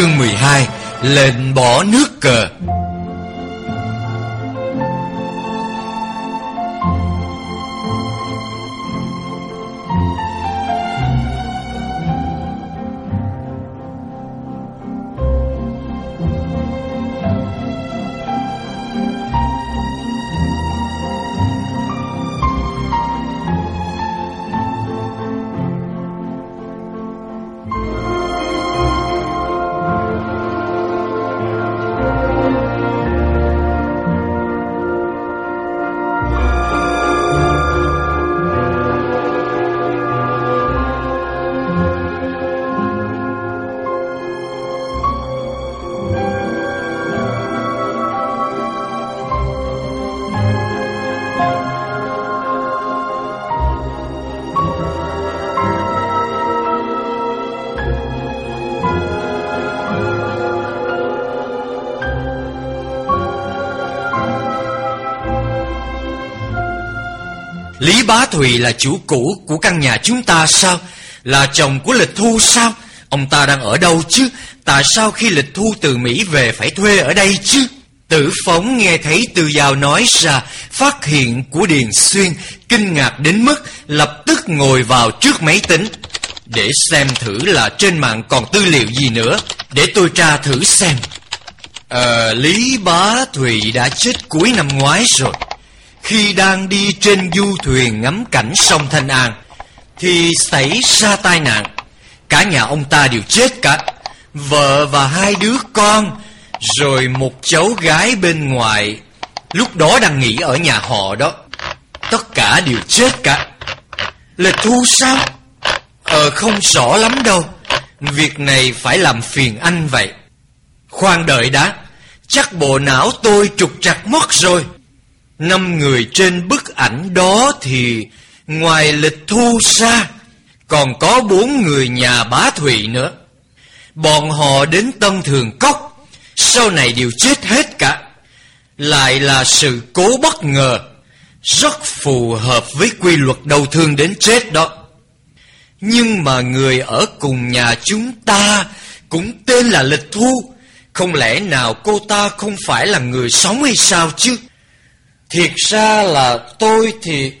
Chương 12 Lệnh bỏ nước cờ. Bá Thùy là chủ cũ của căn nhà chúng ta sao? Là chồng của Lịch Thu sao? Ông ta đang ở đâu chứ? Tại sao khi Lịch Thu từ Mỹ về phải thuê ở đây chứ? Tử phóng nghe thấy từ giàu nói ra phát hiện của Điền Xuyên kinh ngạc đến mức lập tức ngồi vào trước máy tính để xem thử là trên mạng còn tư liệu gì nữa để tôi tra thử xem. Ờ, Lý Bá Thùy đã chết cuối năm ngoái rồi. Khi đang đi trên du thuyền ngắm cảnh sông Thanh An, Thì xảy ra tai nạn. Cả nhà ông ta đều chết cả. Vợ và hai đứa con, Rồi một cháu gái bên ngoài, Lúc đó đang nghỉ ở nhà họ đó. Tất cả đều chết cả. Lịch thu sao? Ờ không rõ lắm đâu. Việc này phải làm phiền anh vậy. Khoan đợi đã. Chắc bộ não tôi trục trặc mất rồi. Năm người trên bức ảnh đó thì ngoài lịch thu xa còn có bốn người nhà bá Thụy nữa. Bọn họ đến Tân Thường Cốc, sau này đều chết hết cả. Lại là sự cố bất ngờ, rất phù hợp với quy luật đầu thương đến chết đó. Nhưng mà người ở cùng nhà chúng ta cũng tên là Lịch Thu. Không lẽ nào cô ta không phải là người sống hay sao chứ? Thiệt ra là tôi thì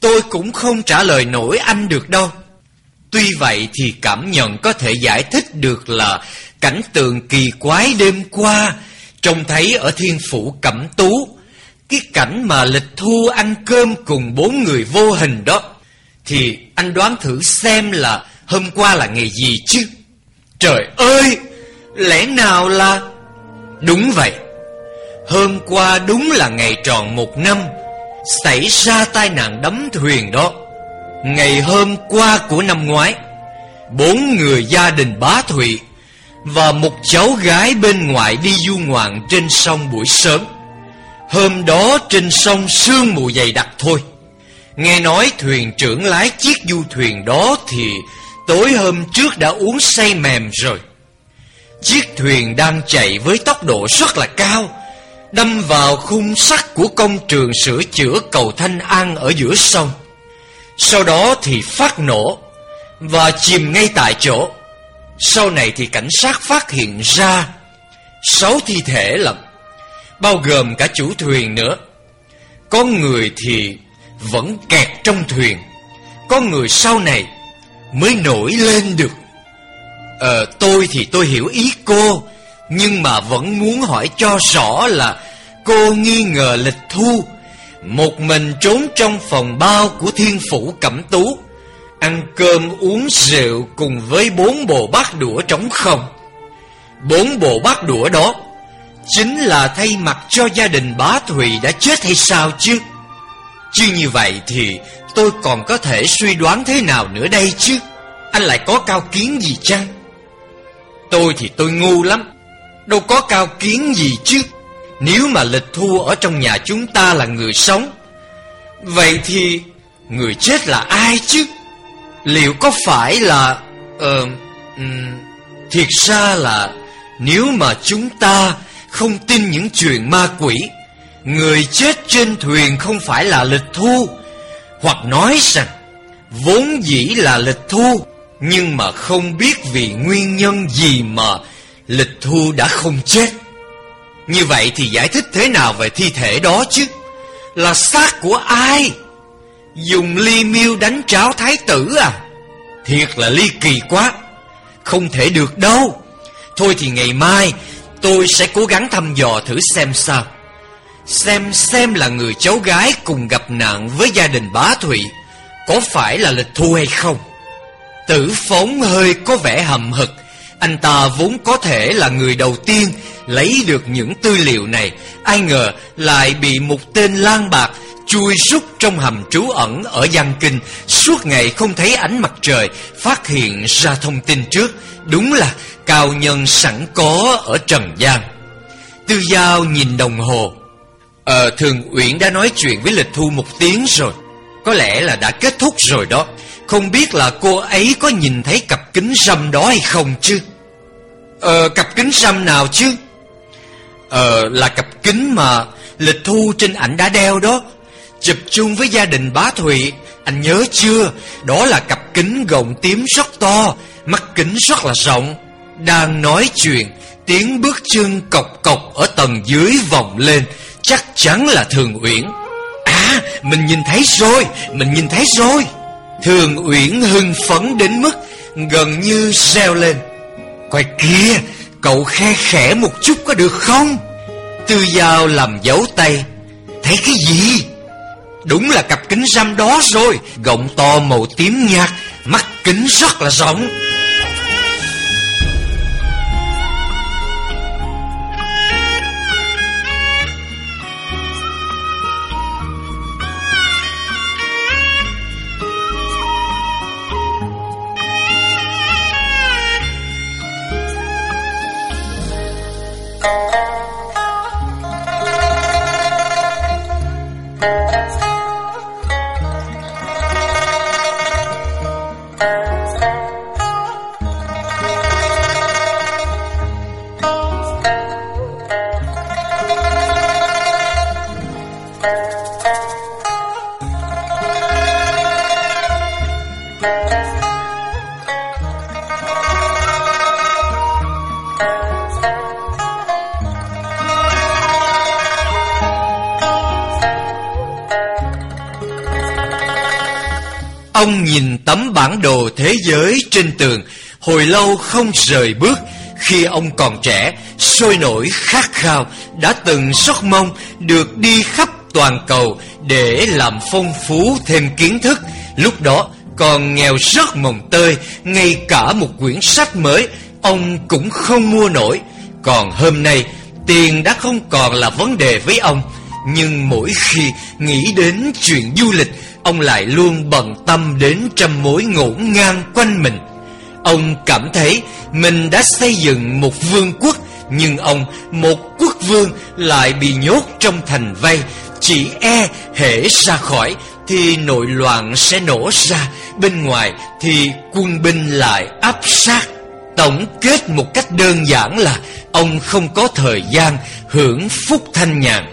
tôi cũng không trả lời nổi anh được đâu. Tuy vậy thì cảm nhận có thể giải thích được là cảnh tượng kỳ quái đêm qua trông thấy ở thiên phủ Cẩm Tú. Cái cảnh mà lịch thu ăn cơm cùng bốn người vô hình đó. Thì anh đoán thử xem là hôm qua là ngày gì chứ? Trời ơi! Lẽ nào là... Đúng vậy. Hôm qua đúng là ngày tròn một năm Xảy ra tai nạn đắm thuyền đó. Ngày hôm qua của năm ngoái, Bốn người gia đình bá Thụy Và một cháu gái bên ngoài đi du ngoạn trên sông buổi sớm. Hôm đó trên sông sương mù dày đặc thôi. Nghe nói thuyền trưởng lái chiếc du thuyền đó thì Tối hôm trước đã uống say mềm rồi. Chiếc thuyền đang chạy với tốc độ rất là cao đâm vào khung sắt của công trường sửa chữa cầu Thanh An ở giữa sông. Sau đó thì phát nổ và chìm ngay tại chỗ. Sau này thì cảnh sát phát hiện ra sáu thi thể lận, bao gồm cả chủ thuyền nữa. Có người thì vẫn kẹt trong thuyền, có người sau này mới nổi lên được. Ờ, tôi thì tôi hiểu ý cô, nhưng mà vẫn muốn hỏi cho rõ là Cô nghi ngờ lịch thu. Một mình trốn trong phòng bao của thiên phủ cẩm tú. Ăn cơm uống rượu cùng với bốn bộ bát đũa trống không. Bốn bộ bát đũa đó Chính là thay mặt cho gia đình bá Thùy đã chết hay sao chứ? Chứ như vậy thì tôi còn có thể suy đoán thế nào nữa đây chứ? Anh lại có cao kiến gì chăng? Tôi thì tôi ngu lắm. Đâu có cao kiến gì chứ? Nếu mà lịch thu ở trong nhà chúng ta là người sống Vậy thì người chết là ai chứ? Liệu có phải là Ờ um, Thiệt ra là Nếu mà chúng ta không tin những chuyện ma quỷ Người chết trên thuyền không phải là lịch thu Hoặc nói rằng Vốn dĩ là lịch thu Nhưng mà không biết vì nguyên nhân gì mà Lịch Thu đã không chết. Như vậy thì giải thích thế nào về thi thể đó chứ? Là xác của ai? Dùng ly miêu đánh tráo thái tử à? Thiệt là ly kỳ quá. Không thể được đâu. Thôi thì ngày mai, Tôi sẽ cố gắng thăm dò thử xem sao. Xem xem là người cháu gái cùng gặp nạn với gia đình bá Thụy Có phải là lịch thu hay không. Tử phóng hơi có vẻ hầm hực. Anh ta vốn có thể là người đầu tiên Lấy được những tư liệu này. Ai ngờ lại bị một tên lang bạc Chui rút trong hầm trú ẩn ở Giang Kinh. Suốt ngày không thấy ánh mặt trời, Phát hiện ra thông tin trước. Đúng là cao nhân sẵn có ở Trần gian Tư Giao nhìn đồng hồ. Ờ Thường Uyển đã nói chuyện với Lịch Thu một tiếng rồi. Có lẽ là đã kết thúc rồi đó. Không biết là cô ấy có nhìn thấy cặp kính râm đó hay không chứ? Ờ cặp kính râm nào chứ? Ờ là cặp kính mà Lịch Thu trên ảnh đã đeo đó. Chụp chung với gia đình bá Thụy. Anh nhớ chưa? Đó là cặp kính gọng tím rất to, Mắt kính rất là rộng. Đang nói chuyện, Tiếng bước chân cộc cộc ở tầng dưới vòng lên. Chắc chắn là Thường Uyển. À mình nhìn thấy rồi, Mình nhìn thấy rồi. Thường Uyển hưng phấn đến mức Gần như reo lên. Coi kia, Cậu khe khẽ một chút có được không? Tư Giao làm dấu tay. Thấy cái gì? Đúng là cặp kính râm đó rồi. Gọng to màu tím nhạt, Mắt kính rất là rộng. Tấm bản đồ thế giới trên tường. Hồi lâu không rời bước, Khi ông còn trẻ, Sôi nổi khát khao, Đã từng sóc mong Được đi khắp toàn cầu Để làm phong phú thêm kiến thức. Lúc đó, còn nghèo rất mồng tơi, Ngay cả một quyển sách mới, Ông cũng không mua nổi. Còn hôm nay, Tiền đã không còn là vấn đề với ông. Nhưng mỗi khi nghĩ đến chuyện du lịch Ông lại luôn bận tâm đến trăm mối ngổn ngang quanh mình. Ông cảm thấy mình đã xây dựng một vương quốc Nhưng ông, một quốc vương lại bị nhốt trong thành vây. Chỉ e hễ ra khỏi thì nội loạn sẽ nổ ra Bên ngoài thì quân binh lại áp sát. Tổng kết một cách đơn giản là Ông không có thời gian hưởng phúc thanh nhàn.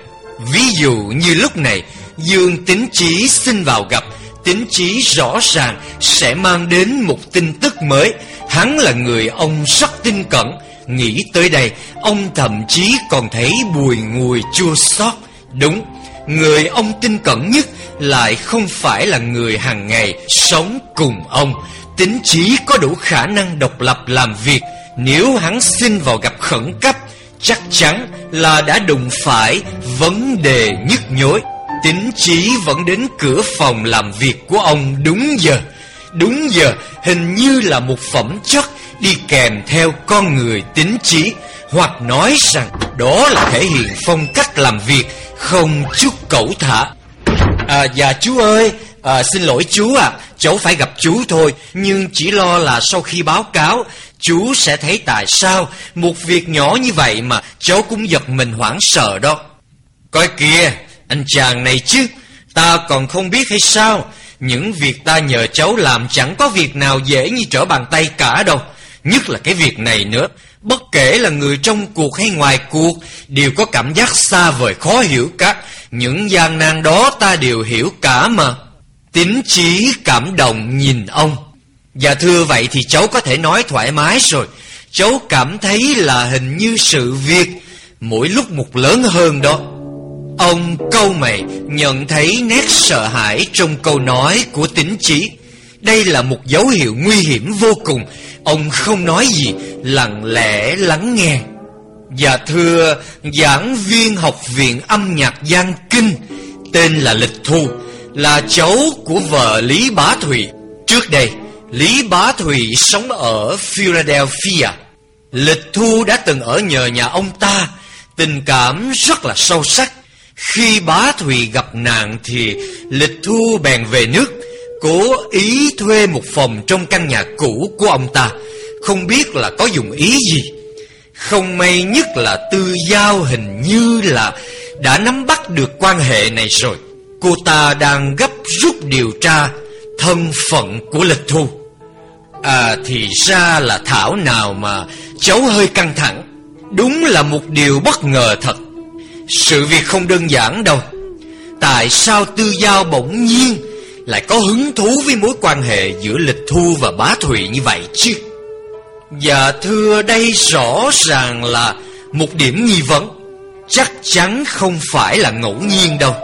Ví dụ như lúc này Dương tính trí xin vào gặp. Tính trí rõ ràng sẽ mang đến một tin tức mới. Hắn là người ông rất tin cẩn. Nghĩ tới đây, Ông thậm chí còn thấy bùi ngùi chua xót. Đúng, Người ông tin cẩn nhất Lại không phải là người hàng ngày Sống cùng ông. Tính trí có đủ khả năng độc lập làm việc. Nếu hắn xin vào gặp khẩn cấp, Chắc chắn là đã đụng phải vấn đề nhức nhối. Tính trí vẫn đến cửa phòng làm việc của ông đúng giờ. Đúng giờ hình như là một phẩm chất đi kèm theo con người tính trí Hoặc nói rằng đó là thể hiện phong cách làm việc không chút cẩu thả. À dạ chú ơi à, Xin lỗi chú à Cháu phải gặp chú thôi Nhưng chỉ lo là sau khi báo cáo Chú sẽ thấy tại sao Một việc nhỏ như vậy mà Cháu cũng giật mình hoảng sợ đó. Coi kìa anh chàng này chứ, Ta còn không biết hay sao? Những việc ta nhờ cháu làm Chẳng có việc nào dễ như trở bàn tay cả đâu. Nhất là cái việc này nữa. Bất kể là người trong cuộc hay ngoài cuộc, Đều có cảm giác xa vời khó hiểu cả. Những gian nan đó ta đều hiểu cả mà. Tính trí, cảm động, nhìn ông. Dạ thưa vậy thì cháu có thể nói thoải mái rồi. Cháu cảm thấy là hình như sự việc Mỗi lúc một lớn hơn đó. Ông câu mày nhận thấy nét sợ hãi trong câu nói của tính trí Đây là một dấu hiệu nguy hiểm vô cùng. Ông không nói gì, Lặng lẽ lắng nghe. Dạ thưa, giảng viên học viện âm nhạc Giang Kinh, Tên là Lịch Thu, Là cháu của vợ Lý Bá thủy Trước đây, Lý Bá thủy sống ở Philadelphia. Lịch Thu đã từng ở nhờ nhà ông ta, Tình cảm rất là sâu sắc. Khi Bá Thùy gặp nạn thì Lịch Thu bèn về nước, Cố ý thuê một phòng trong căn nhà cũ của ông ta, Không biết là có dùng ý gì. Không may nhất là Tư Giao hình như là Đã nắm bắt được quan hệ này rồi. Cô ta đang gấp rút điều tra Thân phận của Lịch Thu. À thì ra là Thảo nào mà cháu hơi căng thẳng. Đúng là một điều bất ngờ thật. Sự việc không đơn giản đâu. Tại sao Tư Giao bỗng nhiên Lại có hứng thú với mối quan hệ giữa Lịch Thu và Bá Thụy như vậy chứ? Dạ thưa đây rõ ràng là một điểm nghi vấn. Chắc chắn không phải là ngẫu nhiên đâu.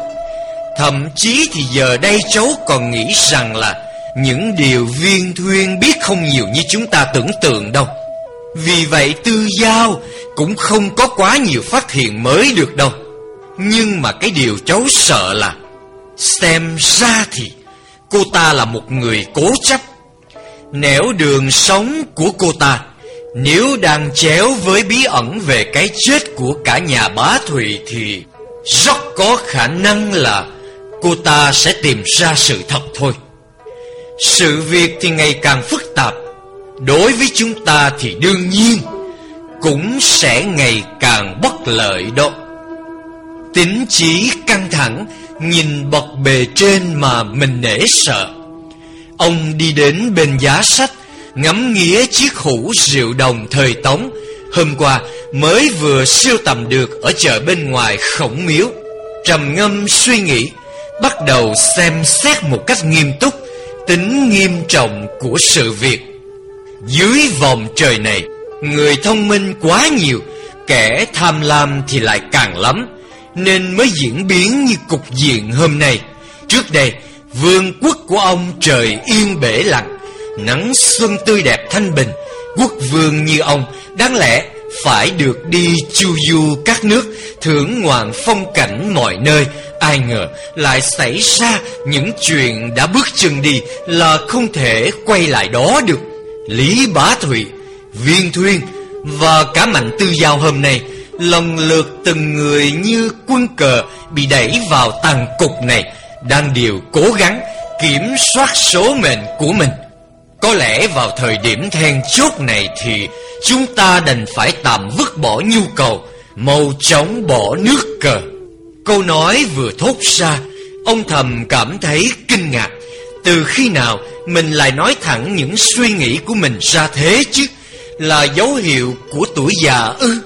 Thậm chí thì giờ đây cháu còn nghĩ rằng là Những điều viên thuyên biết không nhiều như chúng ta tưởng tượng đâu. Vì vậy Tư Giao cũng không có quá nhiều phát hiện mới được đâu. Nhưng mà cái điều cháu sợ là, Xem ra thì Cô ta là một người cố chấp. Nẻo đường sống của cô ta, Nếu đang chéo với bí ẩn về cái chết của cả nhà bá Thụy Thì rất có khả năng là Cô ta sẽ tìm ra sự thật thôi. Sự việc thì ngày càng phức tạp. Đối với chúng ta thì đương nhiên cũng sẽ ngày càng bất lợi đó. Tính trí căng thẳng, nhìn bậc bề trên mà mình nể sợ. Ông đi đến bên giá sách, ngắm nghía chiếc hũ rượu đồng thời tống. Hôm qua mới vừa siêu tầm được ở chợ bên ngoài khổng miếu. Trầm ngâm suy nghĩ, bắt đầu xem xét một cách nghiêm túc tính nghiêm trọng của sự việc. Dưới vòng trời này, Người thông minh quá nhiều Kẻ tham lam thì lại càng lắm Nên mới diễn biến như cục diện hôm nay. Trước đây Vương quốc của ông trời yên bể lặng Nắng xuân tươi đẹp thanh bình Quốc vương như ông Đáng lẽ phải được đi chu du các nước Thưởng ngoạn phong cảnh mọi nơi. Ai ngờ lại xảy ra những chuyện đã bước chân đi Là không thể quay lại đó được. Lý Bá Thụy Viên Thuyên và cả Mạnh Tư Giao hôm nay lần lượt từng người như quân cờ bị đẩy vào tàn cục này đang đều cố gắng kiểm soát số mệnh của mình. Có lẽ vào thời điểm then chốt này thì chúng ta đành phải tạm vứt bỏ nhu cầu màu chóng bỏ nước cờ. Câu nói vừa thốt ra, ông thầm cảm thấy kinh ngạc. Từ khi nào mình lại nói thẳng những suy nghĩ của mình ra thế chứ? là dấu hiệu của tuổi già ư?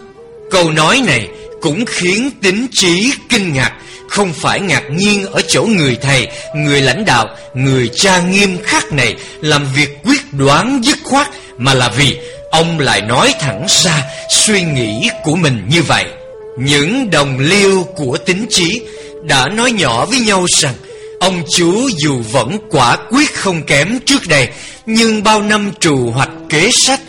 Câu nói này cũng khiến tính trí kinh ngạc, không phải ngạc nhiên ở chỗ người thầy, người lãnh đạo, người cha nghiêm khắc này làm việc quyết đoán dứt khoát, mà là vì ông lại nói thẳng ra suy nghĩ của mình như vậy. Những đồng liêu của tính trí đã nói nhỏ với nhau rằng Ông chú dù vẫn quả quyết không kém trước đây, Nhưng bao năm trù hoạch kế sách,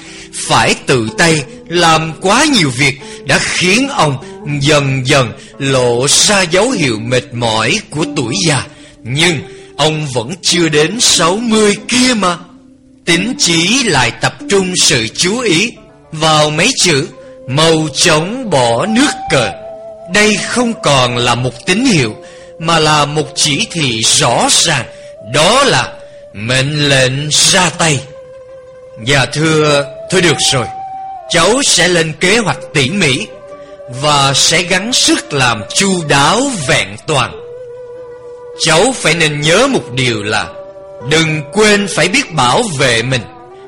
phải tự tay làm quá nhiều việc đã khiến ông dần dần lộ ra dấu hiệu mệt mỏi của tuổi già. Nhưng ông vẫn chưa đến 60 kia mà. Tính trí lại tập trung sự chú ý vào mấy chữ màu trống bỏ nước cờ. Đây không còn là một tín hiệu mà là một chỉ thị rõ ràng, đó là mệnh lệnh ra tay. Dạ thưa Thôi được rồi. Cháu sẽ lên kế hoạch tỉ mỉ Và sẽ gắng sức làm chu đáo vẹn toàn. Cháu phải nên nhớ một điều là Đừng quên phải biết bảo vệ mình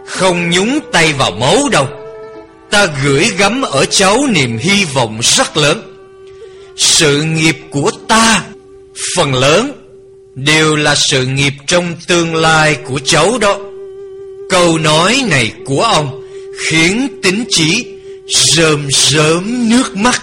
Không nhúng tay vào máu đâu. Ta gửi gắm ở cháu niềm hy vọng rất lớn. Sự nghiệp của ta Phần lớn Đều là sự nghiệp trong tương lai của cháu đó. Câu nói này của ông Khiến tính chỉ rơm rớm nước mắt.